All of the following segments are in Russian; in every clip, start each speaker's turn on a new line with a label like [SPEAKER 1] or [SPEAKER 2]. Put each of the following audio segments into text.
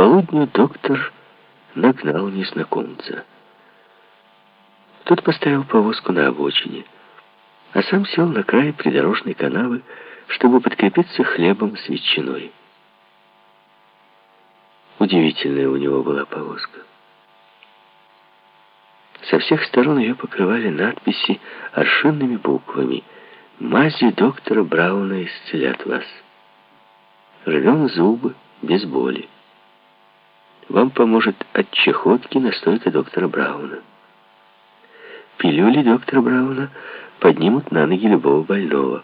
[SPEAKER 1] полудню доктор нагнал незнакомца. Тот поставил повозку на обочине, а сам сел на край придорожной канавы, чтобы подкрепиться хлебом с ветчиной. Удивительная у него была повозка. Со всех сторон ее покрывали надписи аршинными буквами «Мази доктора Брауна исцелят вас». «Рвем зубы без боли». Вам поможет от чехотки настойка доктора Брауна. Пилюли доктора Брауна поднимут на ноги любого больного.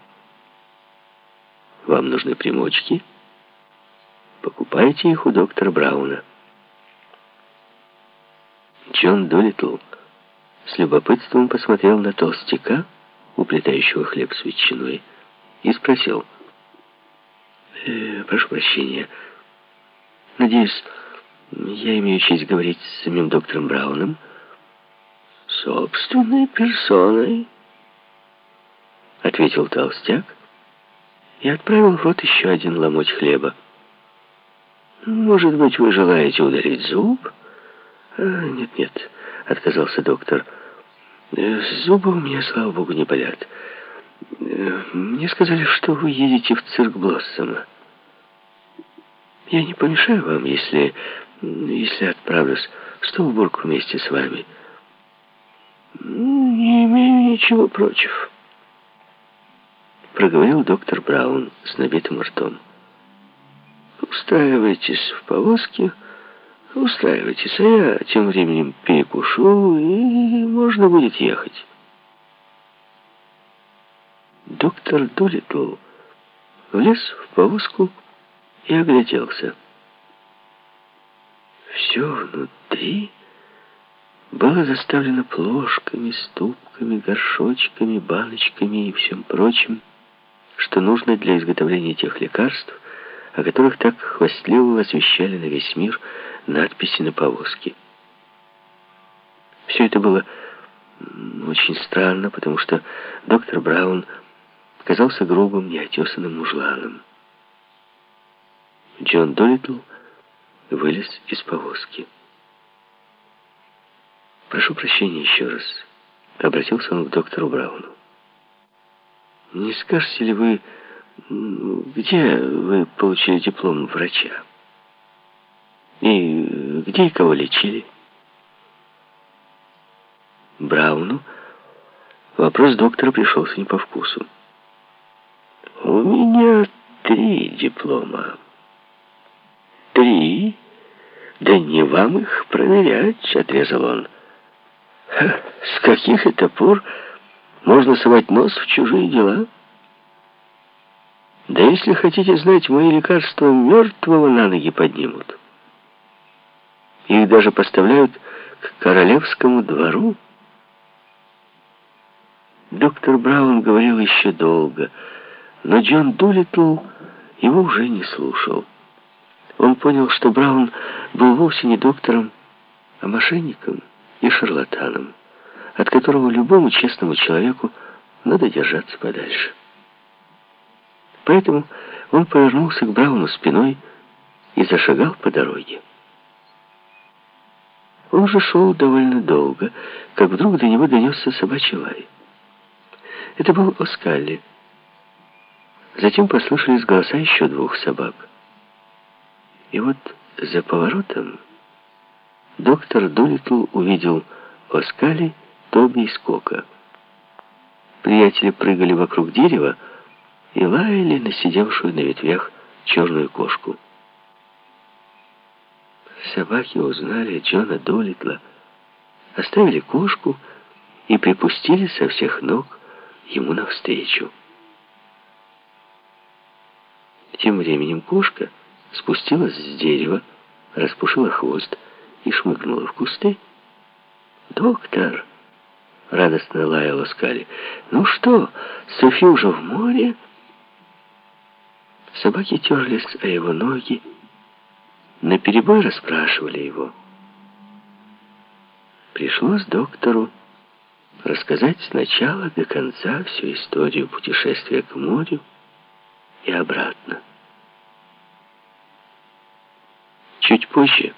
[SPEAKER 1] Вам нужны примочки? Покупайте их у доктора Брауна. Джон Долитл с любопытством посмотрел на толстяка, уплетающего хлеб с ветчиной, и спросил. «Э, «Прошу прощения. Надеюсь, я имею честь говорить с самим доктором Брауном?» «Собственной персоной», — ответил толстяк и отправил в рот еще один ломоть хлеба. «Может быть, вы желаете удалить зуб?» «Нет-нет», — отказался доктор. Э, «Зубы у меня, слава богу, не болят. Э, мне сказали, что вы едете в цирк Блоссома. Я не помешаю вам, если, если отправлюсь в Столбург вместе с вами». «Не имею ничего против», — проговорил доктор Браун с набитым ртом. «Устраивайтесь в повозке, устраивайтесь, а я тем временем перекушу, и можно будет ехать». Доктор Дулитл влез в повозку и огляделся. Все внутри было заставлено плошками, ступками, горшочками, баночками и всем прочим, что нужно для изготовления тех лекарств, о которых так хвастливо возвещали на весь мир надписи на повозке. Все это было очень странно, потому что доктор Браун казался грубым, неотесанным мужланом. Джон Долитл вылез из повозки. «Прошу прощения еще раз», — обратился он к доктору Брауну. «Не скажете ли вы, где вы получили диплом врача? И где и кого лечили?» Брауну вопрос доктора пришелся не по вкусу. «У меня три диплома». «Три? Да не вам их проверять», — отрезал он. С каких это пор можно совать нос в чужие дела? Да если хотите знать, мои лекарства мертвого на ноги поднимут. Их даже поставляют к королевскому двору. Доктор Браун говорил еще долго, но Джон Дулитл его уже не слушал. Он понял, что Браун был вовсе не доктором, а мошенником и шарлатаном, от которого любому честному человеку надо держаться подальше. Поэтому он повернулся к Брауну спиной и зашагал по дороге. Он уже шел довольно долго, как вдруг до него донесся собачий лай. Это был Оскалли. Затем послышались голоса еще двух собак. И вот за поворотом доктор Долитл увидел Оскали, Тоби и Скока. Приятели прыгали вокруг дерева и лаяли на сидевшую на ветвях черную кошку. Собаки узнали Джона Долитла, оставили кошку и припустили со всех ног ему навстречу. Тем временем кошка спустилась с дерева, распушила хвост и шмыгнула в кусты. «Доктор!» — радостно лаяла Скали. «Ну что, Софи уже в море?» Собаки терлись о его ноги, наперебой расспрашивали его. Пришлось доктору рассказать сначала до конца всю историю путешествия к морю и обратно. Чуть позже